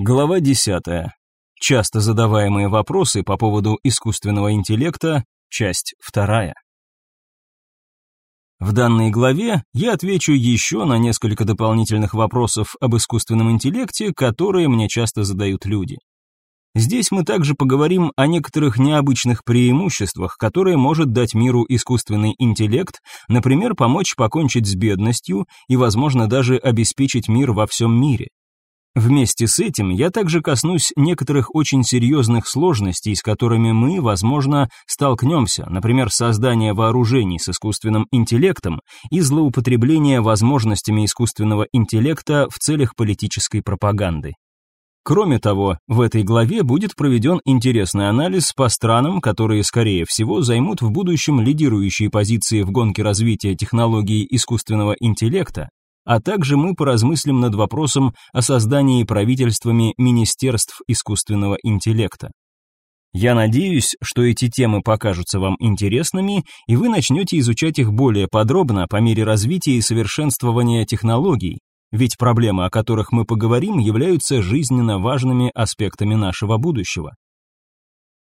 Глава 10. Часто задаваемые вопросы по поводу искусственного интеллекта, часть 2. В данной главе я отвечу еще на несколько дополнительных вопросов об искусственном интеллекте, которые мне часто задают люди. Здесь мы также поговорим о некоторых необычных преимуществах, которые может дать миру искусственный интеллект, например, помочь покончить с бедностью и, возможно, даже обеспечить мир во всем мире. Вместе с этим я также коснусь некоторых очень серьезных сложностей, с которыми мы, возможно, столкнемся, например, создание вооружений с искусственным интеллектом и злоупотребление возможностями искусственного интеллекта в целях политической пропаганды. Кроме того, в этой главе будет проведен интересный анализ по странам, которые, скорее всего, займут в будущем лидирующие позиции в гонке развития технологий искусственного интеллекта, а также мы поразмыслим над вопросом о создании правительствами министерств искусственного интеллекта. Я надеюсь, что эти темы покажутся вам интересными, и вы начнете изучать их более подробно по мере развития и совершенствования технологий, ведь проблемы, о которых мы поговорим, являются жизненно важными аспектами нашего будущего.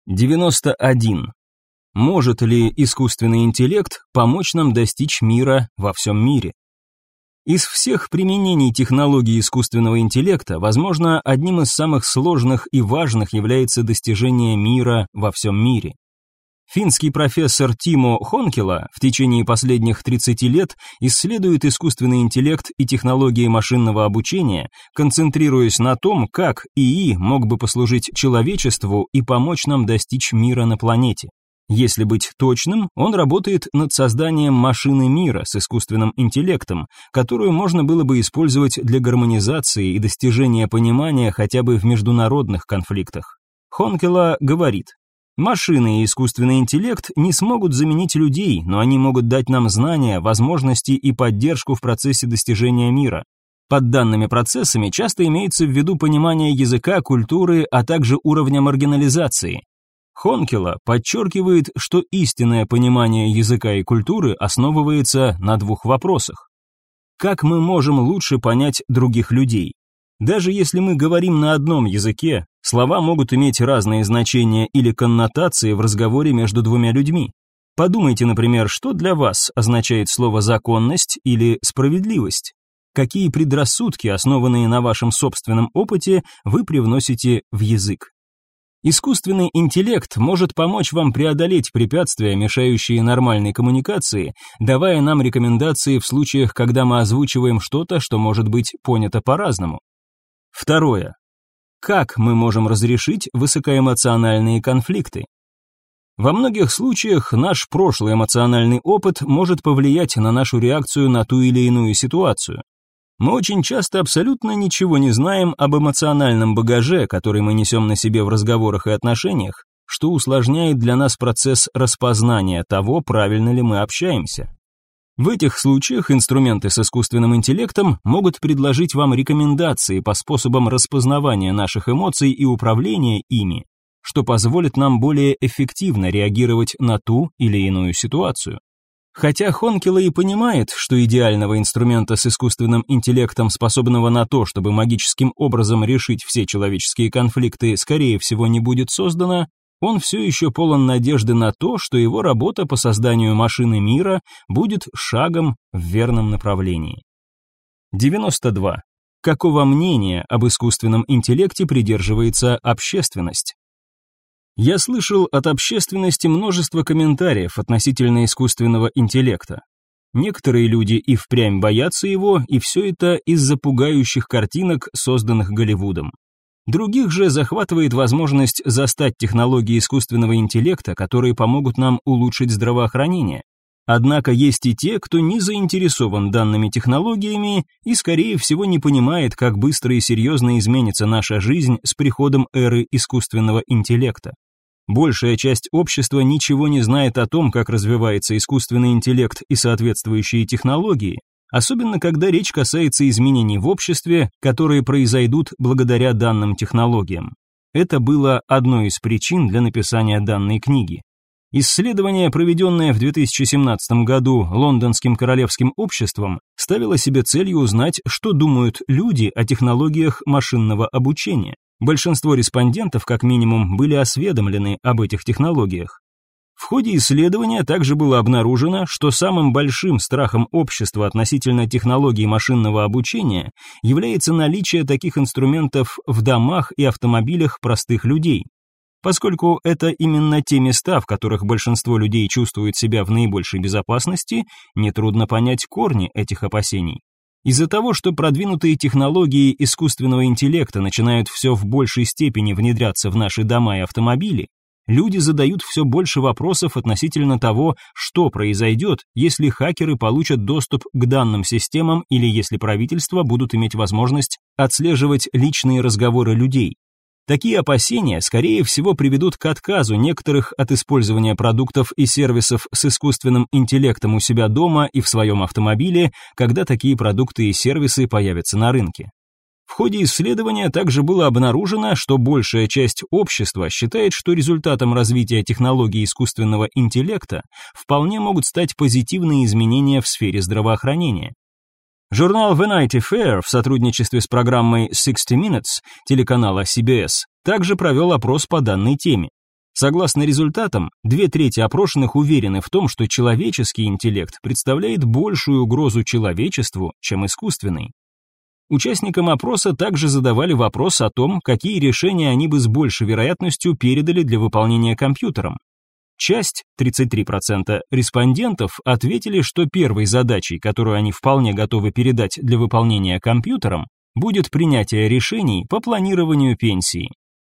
91. Может ли искусственный интеллект помочь нам достичь мира во всем мире? Из всех применений технологий искусственного интеллекта, возможно, одним из самых сложных и важных является достижение мира во всем мире. Финский профессор Тимо Хонкела в течение последних 30 лет исследует искусственный интеллект и технологии машинного обучения, концентрируясь на том, как ИИ мог бы послужить человечеству и помочь нам достичь мира на планете. Если быть точным, он работает над созданием машины мира с искусственным интеллектом, которую можно было бы использовать для гармонизации и достижения понимания хотя бы в международных конфликтах. Хонкела говорит, Машины и искусственный интеллект не смогут заменить людей, но они могут дать нам знания, возможности и поддержку в процессе достижения мира. Под данными процессами часто имеется в виду понимание языка, культуры, а также уровня маргинализации. Хонкела подчеркивает, что истинное понимание языка и культуры основывается на двух вопросах. Как мы можем лучше понять других людей? Даже если мы говорим на одном языке, слова могут иметь разные значения или коннотации в разговоре между двумя людьми. Подумайте, например, что для вас означает слово «законность» или «справедливость». Какие предрассудки, основанные на вашем собственном опыте, вы привносите в язык. Искусственный интеллект может помочь вам преодолеть препятствия, мешающие нормальной коммуникации, давая нам рекомендации в случаях, когда мы озвучиваем что-то, что может быть понято по-разному. Второе. Как мы можем разрешить высокоэмоциональные конфликты? Во многих случаях наш прошлый эмоциональный опыт может повлиять на нашу реакцию на ту или иную ситуацию. Мы очень часто абсолютно ничего не знаем об эмоциональном багаже, который мы несем на себе в разговорах и отношениях, что усложняет для нас процесс распознания того, правильно ли мы общаемся. В этих случаях инструменты с искусственным интеллектом могут предложить вам рекомендации по способам распознавания наших эмоций и управления ими, что позволит нам более эффективно реагировать на ту или иную ситуацию. Хотя Хонкела и понимает, что идеального инструмента с искусственным интеллектом, способного на то, чтобы магическим образом решить все человеческие конфликты, скорее всего не будет создано, он все еще полон надежды на то, что его работа по созданию машины мира будет шагом в верном направлении. 92. Какого мнения об искусственном интеллекте придерживается общественность? Я слышал от общественности множество комментариев относительно искусственного интеллекта. Некоторые люди и впрямь боятся его, и все это из-за пугающих картинок, созданных Голливудом. Других же захватывает возможность застать технологии искусственного интеллекта, которые помогут нам улучшить здравоохранение. Однако есть и те, кто не заинтересован данными технологиями и, скорее всего, не понимает, как быстро и серьезно изменится наша жизнь с приходом эры искусственного интеллекта. Большая часть общества ничего не знает о том, как развивается искусственный интеллект и соответствующие технологии, особенно когда речь касается изменений в обществе, которые произойдут благодаря данным технологиям. Это было одной из причин для написания данной книги. Исследование, проведенное в 2017 году Лондонским королевским обществом, ставило себе целью узнать, что думают люди о технологиях машинного обучения. Большинство респондентов, как минимум, были осведомлены об этих технологиях. В ходе исследования также было обнаружено, что самым большим страхом общества относительно технологий машинного обучения является наличие таких инструментов в домах и автомобилях простых людей. Поскольку это именно те места, в которых большинство людей чувствует себя в наибольшей безопасности, нетрудно понять корни этих опасений. Из-за того, что продвинутые технологии искусственного интеллекта начинают все в большей степени внедряться в наши дома и автомобили, люди задают все больше вопросов относительно того, что произойдет, если хакеры получат доступ к данным системам или если правительства будут иметь возможность отслеживать личные разговоры людей. Такие опасения, скорее всего, приведут к отказу некоторых от использования продуктов и сервисов с искусственным интеллектом у себя дома и в своем автомобиле, когда такие продукты и сервисы появятся на рынке. В ходе исследования также было обнаружено, что большая часть общества считает, что результатом развития технологий искусственного интеллекта вполне могут стать позитивные изменения в сфере здравоохранения. Журнал Vanity Fair в сотрудничестве с программой 60 Minutes телеканала CBS также провел опрос по данной теме. Согласно результатам, две трети опрошенных уверены в том, что человеческий интеллект представляет большую угрозу человечеству, чем искусственный. Участникам опроса также задавали вопрос о том, какие решения они бы с большей вероятностью передали для выполнения компьютерам. Часть, 33% респондентов, ответили, что первой задачей, которую они вполне готовы передать для выполнения компьютерам, будет принятие решений по планированию пенсии.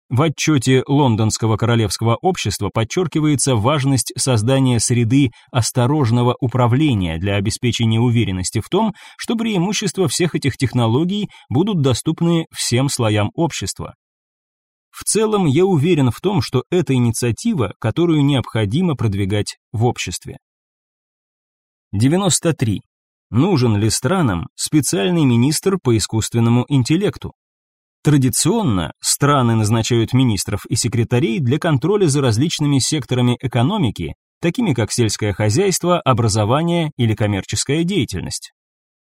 В отчете Лондонского королевского общества подчеркивается важность создания среды осторожного управления для обеспечения уверенности в том, что преимущества всех этих технологий будут доступны всем слоям общества. В целом, я уверен в том, что это инициатива, которую необходимо продвигать в обществе. 93. Нужен ли странам специальный министр по искусственному интеллекту? Традиционно страны назначают министров и секретарей для контроля за различными секторами экономики, такими как сельское хозяйство, образование или коммерческая деятельность.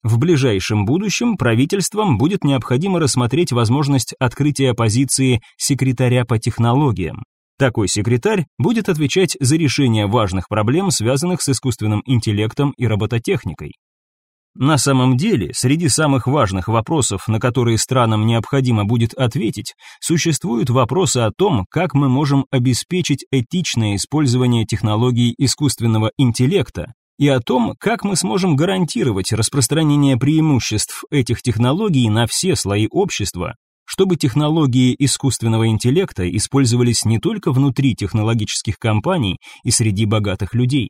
В ближайшем будущем правительствам будет необходимо рассмотреть возможность открытия позиции секретаря по технологиям. Такой секретарь будет отвечать за решение важных проблем, связанных с искусственным интеллектом и робототехникой. На самом деле, среди самых важных вопросов, на которые странам необходимо будет ответить, существуют вопросы о том, как мы можем обеспечить этичное использование технологий искусственного интеллекта, и о том, как мы сможем гарантировать распространение преимуществ этих технологий на все слои общества, чтобы технологии искусственного интеллекта использовались не только внутри технологических компаний и среди богатых людей.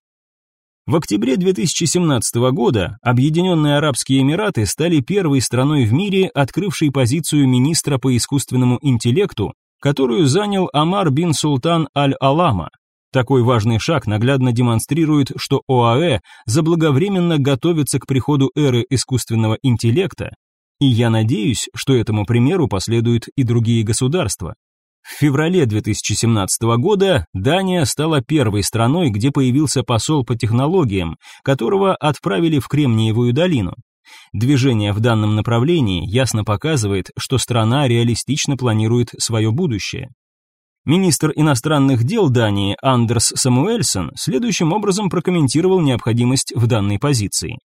В октябре 2017 года Объединенные Арабские Эмираты стали первой страной в мире, открывшей позицию министра по искусственному интеллекту, которую занял Амар бин Султан Аль-Алама, такой важный шаг наглядно демонстрирует, что ОАЭ заблаговременно готовится к приходу эры искусственного интеллекта, и я надеюсь, что этому примеру последуют и другие государства. В феврале 2017 года Дания стала первой страной, где появился посол по технологиям, которого отправили в Кремниевую долину. Движение в данном направлении ясно показывает, что страна реалистично планирует свое будущее. Министр иностранных дел Дании Андерс Самуэльсон следующим образом прокомментировал необходимость в данной позиции.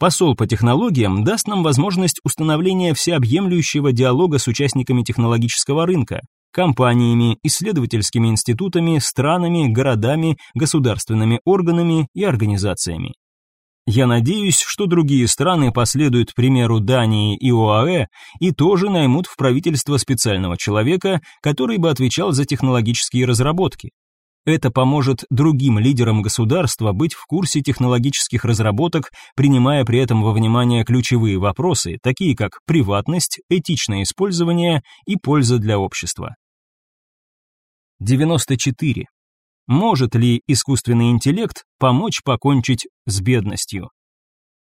Посол по технологиям даст нам возможность установления всеобъемлющего диалога с участниками технологического рынка, компаниями, исследовательскими институтами, странами, городами, государственными органами и организациями. Я надеюсь, что другие страны последуют примеру Дании и ОАЭ и тоже наймут в правительство специального человека, который бы отвечал за технологические разработки. Это поможет другим лидерам государства быть в курсе технологических разработок, принимая при этом во внимание ключевые вопросы, такие как приватность, этичное использование и польза для общества. 94. Может ли искусственный интеллект помочь покончить с бедностью?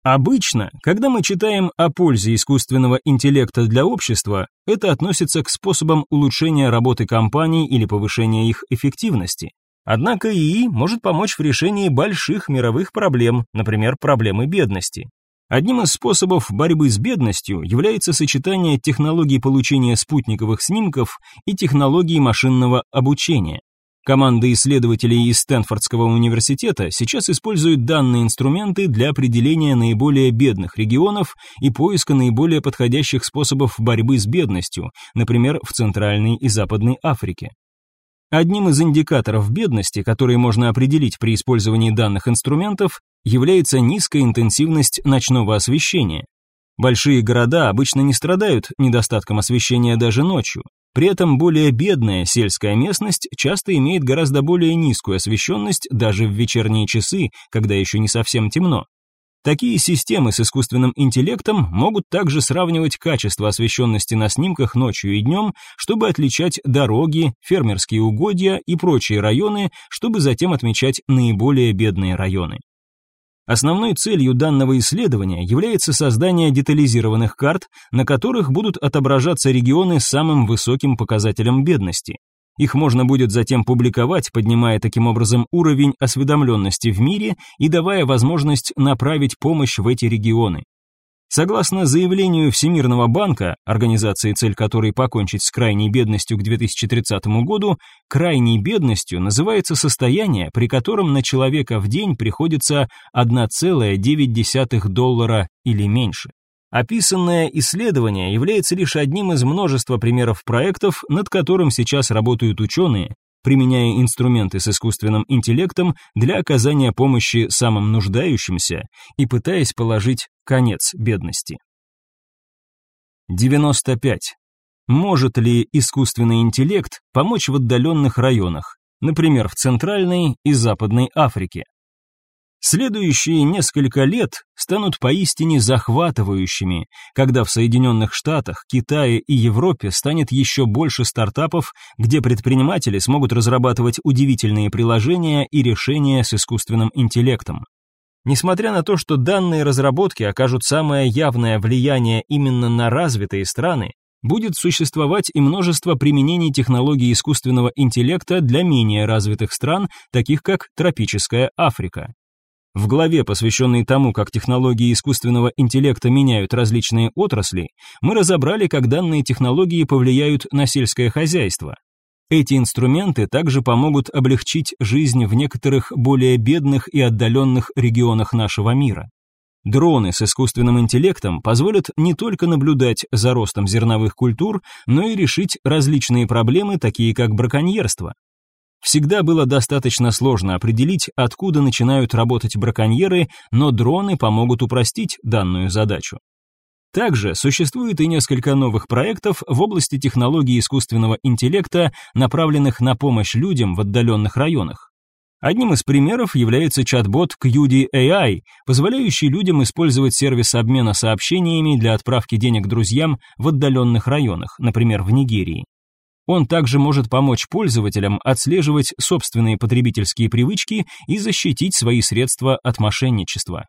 Обычно, когда мы читаем о пользе искусственного интеллекта для общества, это относится к способам улучшения работы компаний или повышения их эффективности. Однако ИИ может помочь в решении больших мировых проблем, например, проблемы бедности. Одним из способов борьбы с бедностью является сочетание технологий получения спутниковых снимков и технологий машинного обучения. Команда исследователей из Стэнфордского университета сейчас использует данные инструменты для определения наиболее бедных регионов и поиска наиболее подходящих способов борьбы с бедностью, например, в Центральной и Западной Африке. Одним из индикаторов бедности, которые можно определить при использовании данных инструментов, является низкая интенсивность ночного освещения. Большие города обычно не страдают недостатком освещения даже ночью. При этом более бедная сельская местность часто имеет гораздо более низкую освещенность даже в вечерние часы, когда еще не совсем темно. Такие системы с искусственным интеллектом могут также сравнивать качество освещенности на снимках ночью и днем, чтобы отличать дороги, фермерские угодья и прочие районы, чтобы затем отмечать наиболее бедные районы. Основной целью данного исследования является создание детализированных карт, на которых будут отображаться регионы с самым высоким показателем бедности. Их можно будет затем публиковать, поднимая таким образом уровень осведомленности в мире и давая возможность направить помощь в эти регионы. Согласно заявлению Всемирного банка, организации, цель которой покончить с крайней бедностью к 2030 году, крайней бедностью называется состояние, при котором на человека в день приходится 1,9 доллара или меньше. Описанное исследование является лишь одним из множества примеров проектов, над которым сейчас работают ученые, применяя инструменты с искусственным интеллектом для оказания помощи самым нуждающимся и пытаясь положить конец бедности. 95. Может ли искусственный интеллект помочь в отдаленных районах, например, в Центральной и Западной Африке? Следующие несколько лет станут поистине захватывающими, когда в Соединенных Штатах, Китае и Европе станет еще больше стартапов, где предприниматели смогут разрабатывать удивительные приложения и решения с искусственным интеллектом. Несмотря на то, что данные разработки окажут самое явное влияние именно на развитые страны, будет существовать и множество применений технологий искусственного интеллекта для менее развитых стран, таких как тропическая Африка. В главе, посвященной тому, как технологии искусственного интеллекта меняют различные отрасли, мы разобрали, как данные технологии повлияют на сельское хозяйство. Эти инструменты также помогут облегчить жизнь в некоторых более бедных и отдаленных регионах нашего мира. Дроны с искусственным интеллектом позволят не только наблюдать за ростом зерновых культур, но и решить различные проблемы, такие как браконьерство. Всегда было достаточно сложно определить, откуда начинают работать браконьеры, но дроны помогут упростить данную задачу. Также существует и несколько новых проектов в области технологий искусственного интеллекта, направленных на помощь людям в отдаленных районах. Одним из примеров является чат-бот QD позволяющий людям использовать сервис обмена сообщениями для отправки денег друзьям в отдаленных районах, например, в Нигерии. Он также может помочь пользователям отслеживать собственные потребительские привычки и защитить свои средства от мошенничества.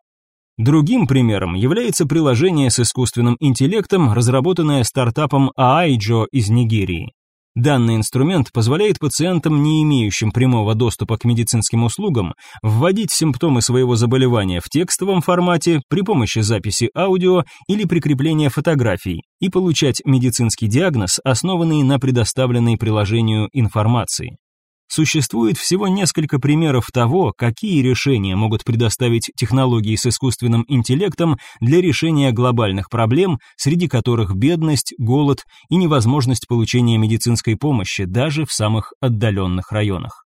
Другим примером является приложение с искусственным интеллектом, разработанное стартапом Aaijo из Нигерии. Данный инструмент позволяет пациентам, не имеющим прямого доступа к медицинским услугам, вводить симптомы своего заболевания в текстовом формате при помощи записи аудио или прикрепления фотографий и получать медицинский диагноз, основанный на предоставленной приложению информации. Существует всего несколько примеров того, какие решения могут предоставить технологии с искусственным интеллектом для решения глобальных проблем, среди которых бедность, голод и невозможность получения медицинской помощи даже в самых отдаленных районах.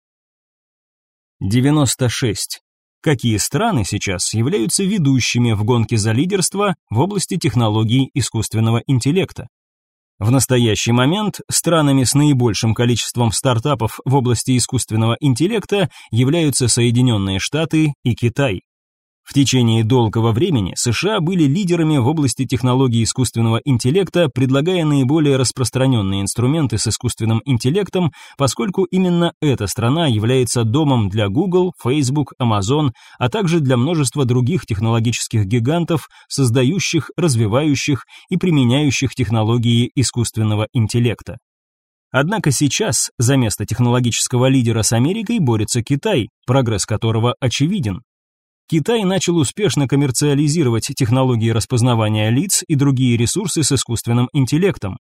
96. Какие страны сейчас являются ведущими в гонке за лидерство в области технологий искусственного интеллекта? В настоящий момент странами с наибольшим количеством стартапов в области искусственного интеллекта являются Соединенные Штаты и Китай. В течение долгого времени США были лидерами в области технологий искусственного интеллекта, предлагая наиболее распространенные инструменты с искусственным интеллектом, поскольку именно эта страна является домом для Google, Facebook, Amazon, а также для множества других технологических гигантов, создающих, развивающих и применяющих технологии искусственного интеллекта. Однако сейчас за место технологического лидера с Америкой борется Китай, прогресс которого очевиден. Китай начал успешно коммерциализировать технологии распознавания лиц и другие ресурсы с искусственным интеллектом.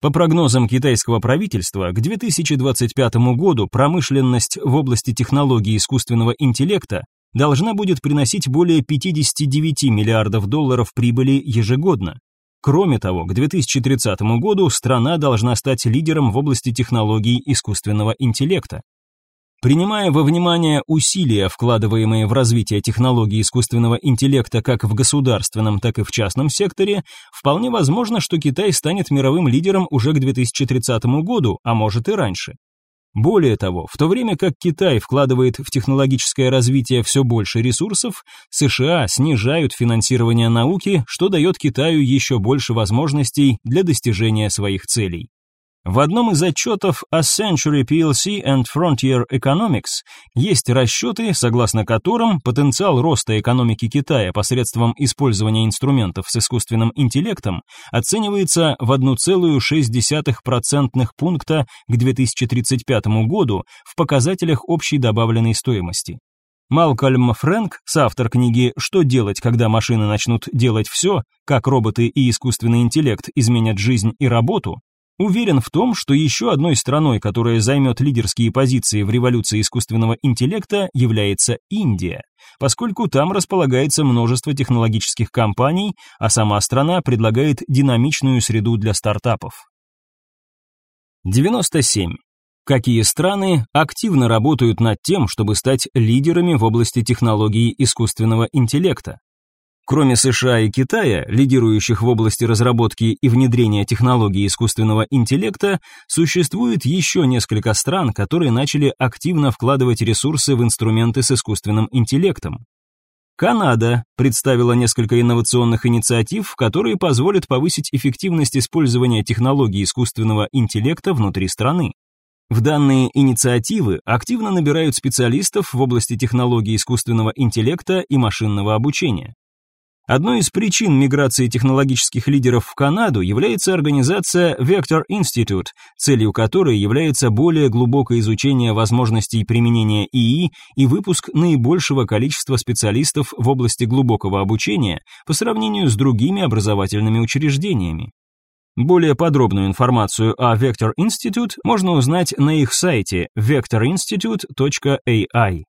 По прогнозам китайского правительства, к 2025 году промышленность в области технологий искусственного интеллекта должна будет приносить более 59 миллиардов долларов прибыли ежегодно. Кроме того, к 2030 году страна должна стать лидером в области технологий искусственного интеллекта. Принимая во внимание усилия, вкладываемые в развитие технологий искусственного интеллекта как в государственном, так и в частном секторе, вполне возможно, что Китай станет мировым лидером уже к 2030 году, а может и раньше. Более того, в то время как Китай вкладывает в технологическое развитие все больше ресурсов, США снижают финансирование науки, что дает Китаю еще больше возможностей для достижения своих целей. В одном из отчетов A Century PLC and Frontier Economics есть расчеты, согласно которым потенциал роста экономики Китая посредством использования инструментов с искусственным интеллектом оценивается в 1,6% пункта к 2035 году в показателях общей добавленной стоимости. Малкольм Фрэнк, соавтор книги «Что делать, когда машины начнут делать все. Как роботы и искусственный интеллект изменят жизнь и работу», Уверен в том, что еще одной страной, которая займет лидерские позиции в революции искусственного интеллекта, является Индия, поскольку там располагается множество технологических компаний, а сама страна предлагает динамичную среду для стартапов. 97. Какие страны активно работают над тем, чтобы стать лидерами в области технологий искусственного интеллекта? Кроме США и Китая, лидирующих в области разработки и внедрения технологий искусственного интеллекта, существует еще несколько стран, которые начали активно вкладывать ресурсы в инструменты с искусственным интеллектом. Канада представила несколько инновационных инициатив, которые позволят повысить эффективность использования технологий искусственного интеллекта внутри страны. В данные инициативы активно набирают специалистов в области технологий искусственного интеллекта и машинного обучения. Одной из причин миграции технологических лидеров в Канаду является организация Vector Institute, целью которой является более глубокое изучение возможностей применения ИИ и выпуск наибольшего количества специалистов в области глубокого обучения по сравнению с другими образовательными учреждениями. Более подробную информацию о Vector Institute можно узнать на их сайте vectorinstitute.ai.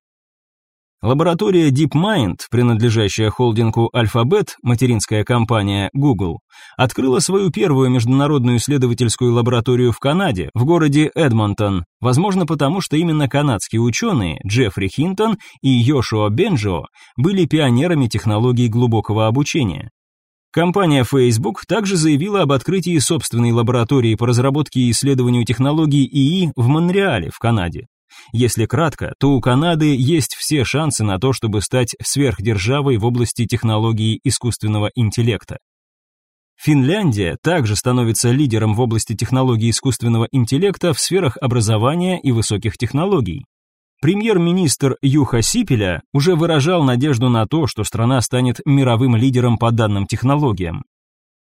Лаборатория DeepMind, принадлежащая холдингу Alphabet, материнская компания Google, открыла свою первую международную исследовательскую лабораторию в Канаде, в городе Эдмонтон, возможно потому, что именно канадские ученые Джеффри Хинтон и Йошуа Бенджо были пионерами технологий глубокого обучения. Компания Facebook также заявила об открытии собственной лаборатории по разработке и исследованию технологий ИИ в Монреале, в Канаде. Если кратко, то у Канады есть все шансы на то, чтобы стать сверхдержавой в области технологий искусственного интеллекта. Финляндия также становится лидером в области технологий искусственного интеллекта в сферах образования и высоких технологий. Премьер-министр Юха Сипеля уже выражал надежду на то, что страна станет мировым лидером по данным технологиям.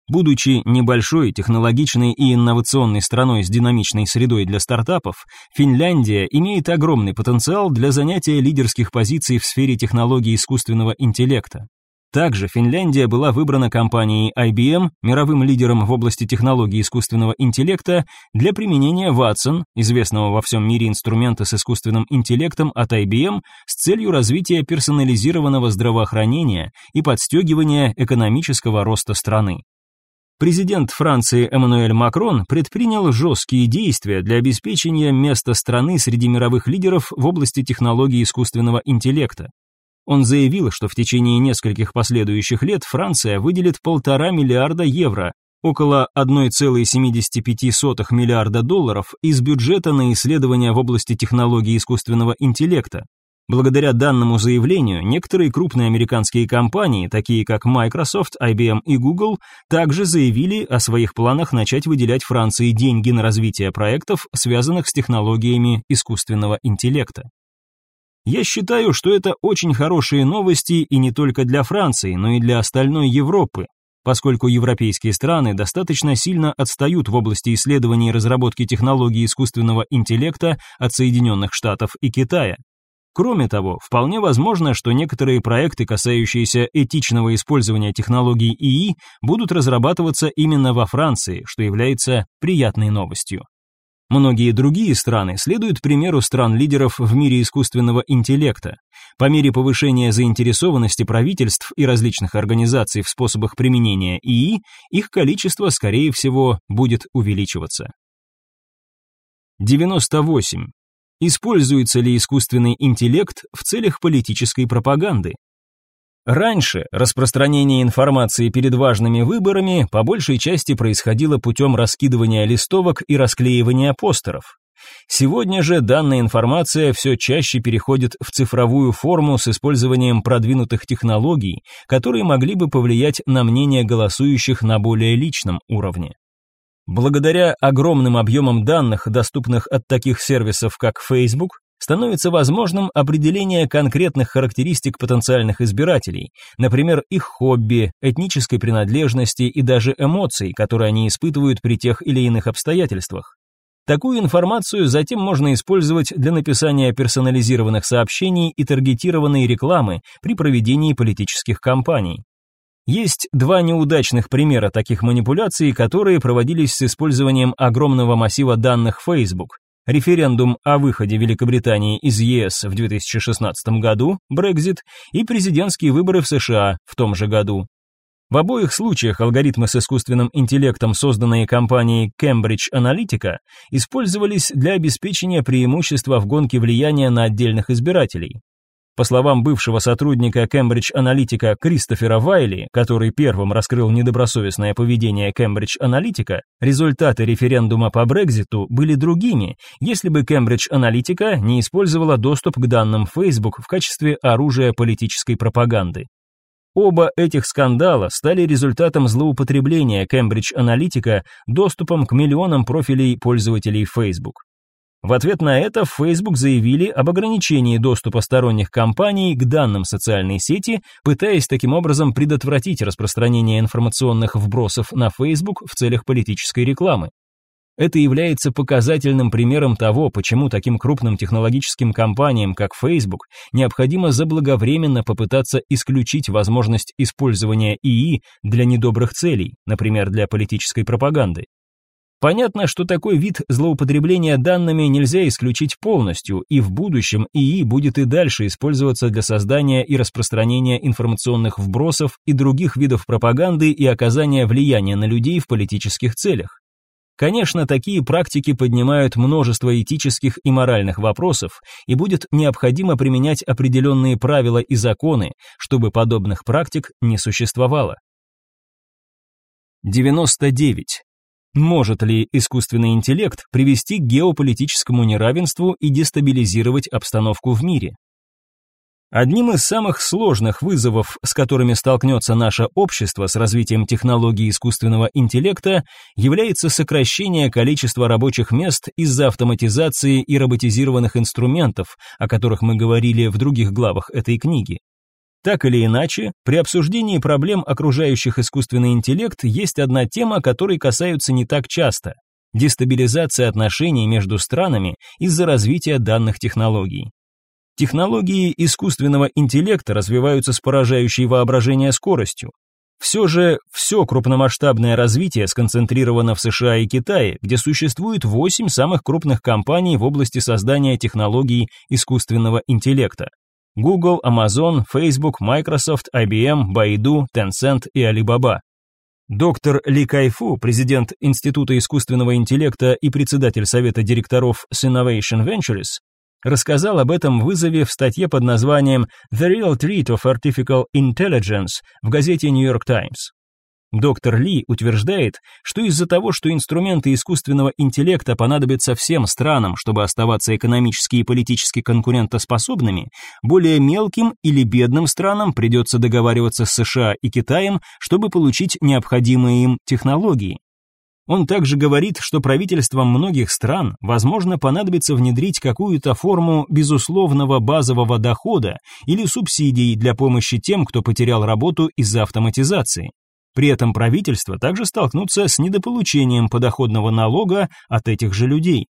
Будучи небольшой, технологичной и инновационной страной с динамичной средой для стартапов, Финляндия имеет огромный потенциал для занятия лидерских позиций в сфере технологий искусственного интеллекта. Также Финляндия была выбрана компанией IBM, мировым лидером в области технологий искусственного интеллекта, для применения Watson, известного во всем мире инструмента с искусственным интеллектом от IBM, с целью развития персонализированного здравоохранения и подстегивания экономического роста страны. Президент Франции Эммануэль Макрон предпринял жесткие действия для обеспечения места страны среди мировых лидеров в области технологий искусственного интеллекта. Он заявил, что в течение нескольких последующих лет Франция выделит полтора миллиарда евро, около 1,75 миллиарда долларов из бюджета на исследования в области технологий искусственного интеллекта. Благодаря данному заявлению, некоторые крупные американские компании, такие как Microsoft, IBM и Google, также заявили о своих планах начать выделять Франции деньги на развитие проектов, связанных с технологиями искусственного интеллекта. Я считаю, что это очень хорошие новости и не только для Франции, но и для остальной Европы. поскольку европейские страны достаточно сильно отстают в области исследований и разработки технологий искусственного интеллекта от Соединенных Штатов и Китая. Кроме того, вполне возможно, что некоторые проекты, касающиеся этичного использования технологий ИИ, будут разрабатываться именно во Франции, что является приятной новостью. Многие другие страны следуют примеру стран-лидеров в мире искусственного интеллекта. По мере повышения заинтересованности правительств и различных организаций в способах применения ИИ, их количество, скорее всего, будет увеличиваться. 98. Используется ли искусственный интеллект в целях политической пропаганды? Раньше распространение информации перед важными выборами по большей части происходило путем раскидывания листовок и расклеивания постеров. Сегодня же данная информация все чаще переходит в цифровую форму с использованием продвинутых технологий, которые могли бы повлиять на мнение голосующих на более личном уровне. Благодаря огромным объемам данных, доступных от таких сервисов, как Facebook, становится возможным определение конкретных характеристик потенциальных избирателей, например, их хобби, этнической принадлежности и даже эмоций, которые они испытывают при тех или иных обстоятельствах. Такую информацию затем можно использовать для написания персонализированных сообщений и таргетированной рекламы при проведении политических кампаний. Есть два неудачных примера таких манипуляций, которые проводились с использованием огромного массива данных Facebook. Референдум о выходе Великобритании из ЕС в 2016 году, Brexit, и президентские выборы в США в том же году. В обоих случаях алгоритмы с искусственным интеллектом, созданные компанией Cambridge Analytica, использовались для обеспечения преимущества в гонке влияния на отдельных избирателей. По словам бывшего сотрудника Cambridge Analytica Кристофера Вайли, который первым раскрыл недобросовестное поведение Cambridge Analytica, результаты референдума по Брекзиту были другими, если бы Cambridge Analytica не использовала доступ к данным Facebook в качестве оружия политической пропаганды. Оба этих скандала стали результатом злоупотребления Cambridge Analytica доступом к миллионам профилей пользователей Facebook. В ответ на это Facebook заявили об ограничении доступа сторонних компаний к данным социальной сети, пытаясь таким образом предотвратить распространение информационных вбросов на Facebook в целях политической рекламы. Это является показательным примером того, почему таким крупным технологическим компаниям, как Facebook, необходимо заблаговременно попытаться исключить возможность использования ИИ для недобрых целей, например, для политической пропаганды. Понятно, что такой вид злоупотребления данными нельзя исключить полностью, и в будущем ИИ будет и дальше использоваться для создания и распространения информационных вбросов и других видов пропаганды и оказания влияния на людей в политических целях. Конечно, такие практики поднимают множество этических и моральных вопросов, и будет необходимо применять определенные правила и законы, чтобы подобных практик не существовало. 99. Может ли искусственный интеллект привести к геополитическому неравенству и дестабилизировать обстановку в мире? Одним из самых сложных вызовов, с которыми столкнется наше общество с развитием технологий искусственного интеллекта, является сокращение количества рабочих мест из-за автоматизации и роботизированных инструментов, о которых мы говорили в других главах этой книги. Так или иначе, при обсуждении проблем окружающих искусственный интеллект есть одна тема, которой касаются не так часто – дестабилизация отношений между странами из-за развития данных технологий. Технологии искусственного интеллекта развиваются с поражающей воображение скоростью. Все же все крупномасштабное развитие сконцентрировано в США и Китае, где существует 8 самых крупных компаний в области создания технологий искусственного интеллекта. Google, Amazon, Facebook, Microsoft, IBM, Baidu, Tencent и Alibaba. Доктор Ли Кайфу, президент Института искусственного интеллекта и председатель совета директоров Innovation Ventures, рассказал об этом вызове в статье под названием The Real Threat of Artificial Intelligence в газете New York Times. Доктор Ли утверждает, что из-за того, что инструменты искусственного интеллекта понадобятся всем странам, чтобы оставаться экономически и политически конкурентоспособными, более мелким или бедным странам придется договариваться с США и Китаем, чтобы получить необходимые им технологии. Он также говорит, что правительствам многих стран, возможно, понадобится внедрить какую-то форму безусловного базового дохода или субсидий для помощи тем, кто потерял работу из-за автоматизации. При этом правительства также столкнутся с недополучением подоходного налога от этих же людей.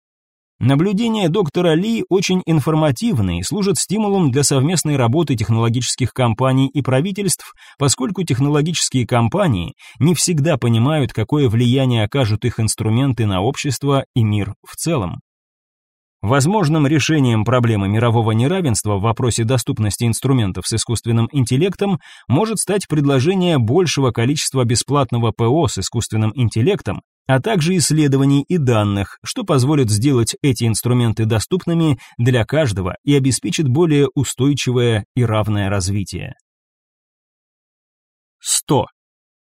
Наблюдения доктора Ли очень информативны и служат стимулом для совместной работы технологических компаний и правительств, поскольку технологические компании не всегда понимают, какое влияние окажут их инструменты на общество и мир в целом. Возможным решением проблемы мирового неравенства в вопросе доступности инструментов с искусственным интеллектом может стать предложение большего количества бесплатного ПО с искусственным интеллектом, а также исследований и данных, что позволит сделать эти инструменты доступными для каждого и обеспечит более устойчивое и равное развитие. 100.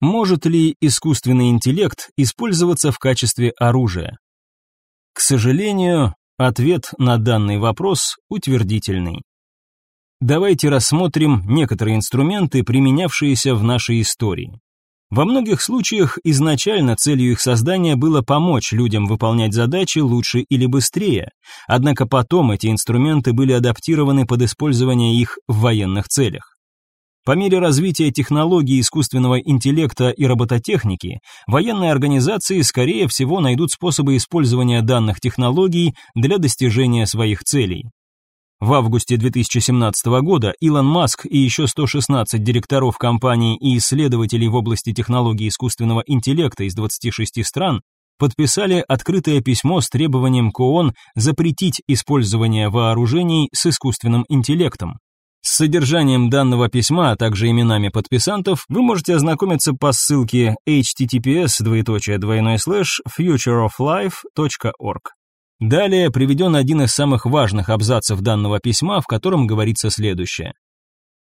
Может ли искусственный интеллект использоваться в качестве оружия? К сожалению, Ответ на данный вопрос утвердительный. Давайте рассмотрим некоторые инструменты, применявшиеся в нашей истории. Во многих случаях изначально целью их создания было помочь людям выполнять задачи лучше или быстрее, однако потом эти инструменты были адаптированы под использование их в военных целях. По мере развития технологий искусственного интеллекта и робототехники, военные организации, скорее всего, найдут способы использования данных технологий для достижения своих целей. В августе 2017 года Илон Маск и еще 116 директоров компаний и исследователей в области технологий искусственного интеллекта из 26 стран подписали открытое письмо с требованием к ООН запретить использование вооружений с искусственным интеллектом. С содержанием данного письма, а также именами подписантов вы можете ознакомиться по ссылке https futureoflife.org. Далее приведен один из самых важных абзацев данного письма, в котором говорится следующее.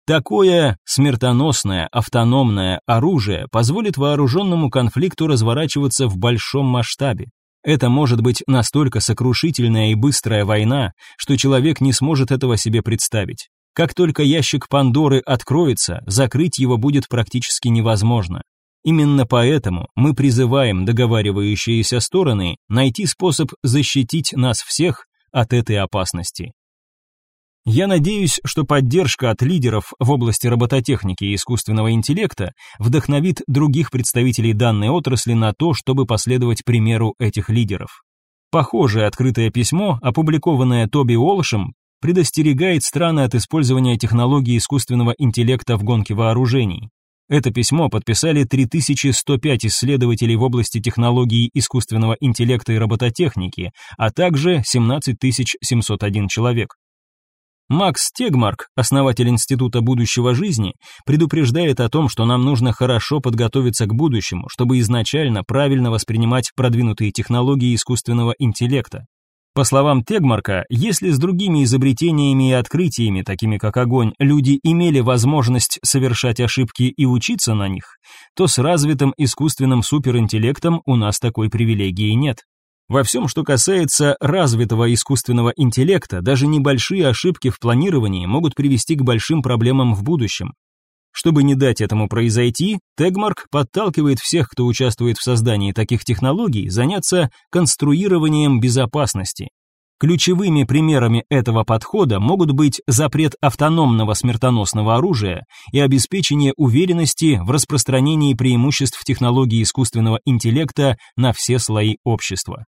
Такое смертоносное автономное оружие позволит вооруженному конфликту разворачиваться в большом масштабе. Это может быть настолько сокрушительная и быстрая война, что человек не сможет этого себе представить. Как только ящик Пандоры откроется, закрыть его будет практически невозможно. Именно поэтому мы призываем договаривающиеся стороны найти способ защитить нас всех от этой опасности. Я надеюсь, что поддержка от лидеров в области робототехники и искусственного интеллекта вдохновит других представителей данной отрасли на то, чтобы последовать примеру этих лидеров. Похожее открытое письмо, опубликованное Тоби Уолшем, предостерегает страны от использования технологий искусственного интеллекта в гонке вооружений. Это письмо подписали 3105 исследователей в области технологий искусственного интеллекта и робототехники, а также 17701 человек. Макс Тегмарк, основатель Института будущего жизни, предупреждает о том, что нам нужно хорошо подготовиться к будущему, чтобы изначально правильно воспринимать продвинутые технологии искусственного интеллекта. По словам Тегмарка, если с другими изобретениями и открытиями, такими как огонь, люди имели возможность совершать ошибки и учиться на них, то с развитым искусственным суперинтеллектом у нас такой привилегии нет. Во всем, что касается развитого искусственного интеллекта, даже небольшие ошибки в планировании могут привести к большим проблемам в будущем. Чтобы не дать этому произойти, Тегмарк подталкивает всех, кто участвует в создании таких технологий, заняться конструированием безопасности. Ключевыми примерами этого подхода могут быть запрет автономного смертоносного оружия и обеспечение уверенности в распространении преимуществ технологий искусственного интеллекта на все слои общества.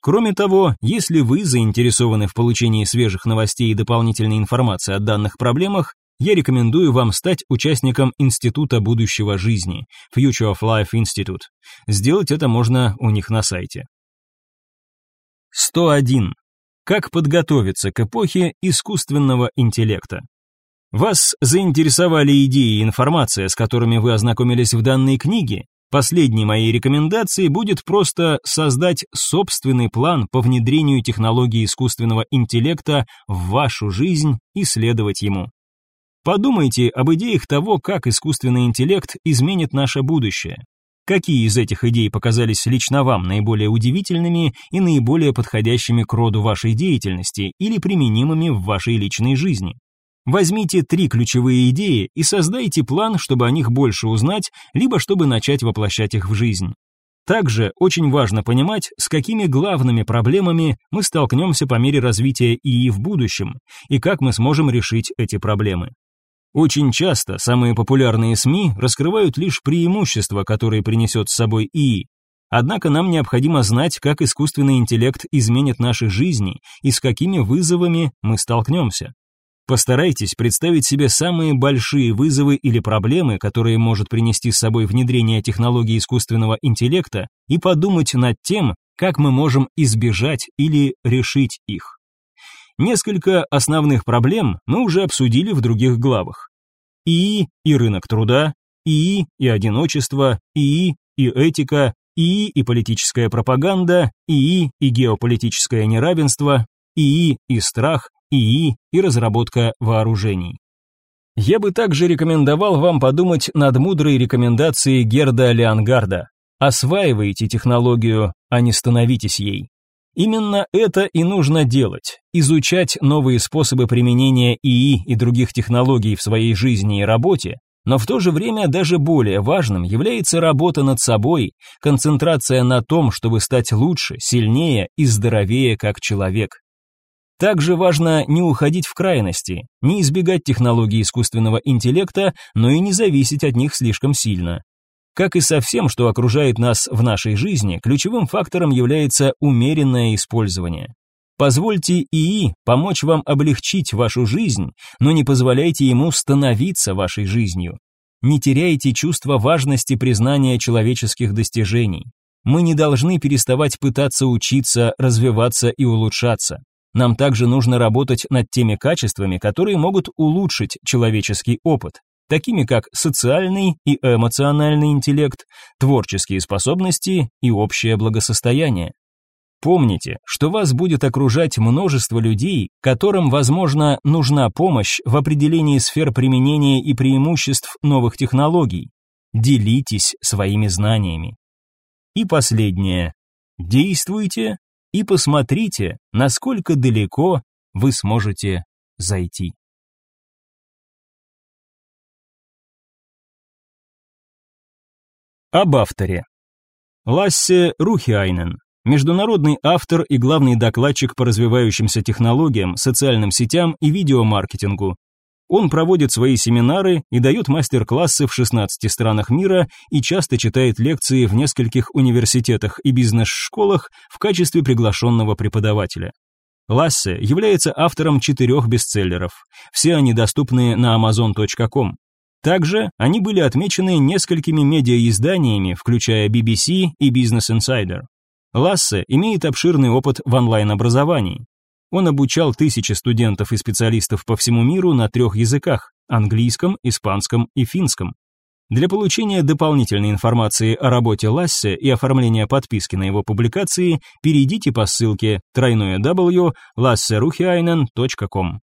Кроме того, если вы заинтересованы в получении свежих новостей и дополнительной информации о данных проблемах, я рекомендую вам стать участником Института будущего жизни, Future of Life Institute. Сделать это можно у них на сайте. 101. Как подготовиться к эпохе искусственного интеллекта? Вас заинтересовали идеи и информация, с которыми вы ознакомились в данной книге? Последней моей рекомендацией будет просто создать собственный план по внедрению технологии искусственного интеллекта в вашу жизнь и следовать ему. Подумайте об идеях того, как искусственный интеллект изменит наше будущее. Какие из этих идей показались лично вам наиболее удивительными и наиболее подходящими к роду вашей деятельности или применимыми в вашей личной жизни? Возьмите три ключевые идеи и создайте план, чтобы о них больше узнать, либо чтобы начать воплощать их в жизнь. Также очень важно понимать, с какими главными проблемами мы столкнемся по мере развития ИИ в будущем, и как мы сможем решить эти проблемы. Очень часто самые популярные СМИ раскрывают лишь преимущества, которые принесет с собой ИИ. Однако нам необходимо знать, как искусственный интеллект изменит наши жизни и с какими вызовами мы столкнемся. Постарайтесь представить себе самые большие вызовы или проблемы, которые может принести с собой внедрение технологий искусственного интеллекта, и подумать над тем, как мы можем избежать или решить их. Несколько основных проблем мы уже обсудили в других главах. ИИ и рынок труда, ИИ и одиночество, ИИ и этика, ИИ и политическая пропаганда, ИИ и геополитическое неравенство, ИИ и страх, ИИ и разработка вооружений. Я бы также рекомендовал вам подумать над мудрой рекомендацией Герда Леонгарда. Осваивайте технологию, а не становитесь ей. Именно это и нужно делать – изучать новые способы применения ИИ и других технологий в своей жизни и работе, но в то же время даже более важным является работа над собой, концентрация на том, чтобы стать лучше, сильнее и здоровее как человек. Также важно не уходить в крайности, не избегать технологий искусственного интеллекта, но и не зависеть от них слишком сильно. Как и со всем, что окружает нас в нашей жизни, ключевым фактором является умеренное использование. Позвольте ИИ помочь вам облегчить вашу жизнь, но не позволяйте ему становиться вашей жизнью. Не теряйте чувство важности признания человеческих достижений. Мы не должны переставать пытаться учиться, развиваться и улучшаться. Нам также нужно работать над теми качествами, которые могут улучшить человеческий опыт, такими как социальный и эмоциональный интеллект, творческие способности и общее благосостояние. Помните, что вас будет окружать множество людей, которым, возможно, нужна помощь в определении сфер применения и преимуществ новых технологий. Делитесь своими знаниями. И последнее. Действуйте и посмотрите, насколько далеко вы сможете зайти. Об авторе. Лассе Рухиайнен, международный автор и главный докладчик по развивающимся технологиям, социальным сетям и видеомаркетингу, он проводит свои семинары и дает мастер-классы в 16 странах мира и часто читает лекции в нескольких университетах и бизнес-школах в качестве приглашенного преподавателя. Лассе является автором четырех бестселлеров. Все они доступны на amazon.com. Также они были отмечены несколькими медиаизданиями, включая BBC и Business Insider. Лассе имеет обширный опыт в онлайн-образовании. Он обучал тысячи студентов и специалистов по всему миру на трех языках – английском, испанском и финском. Для получения дополнительной информации о работе Лассе и оформления подписки на его публикации перейдите по ссылке www.lasseruhiainen.com.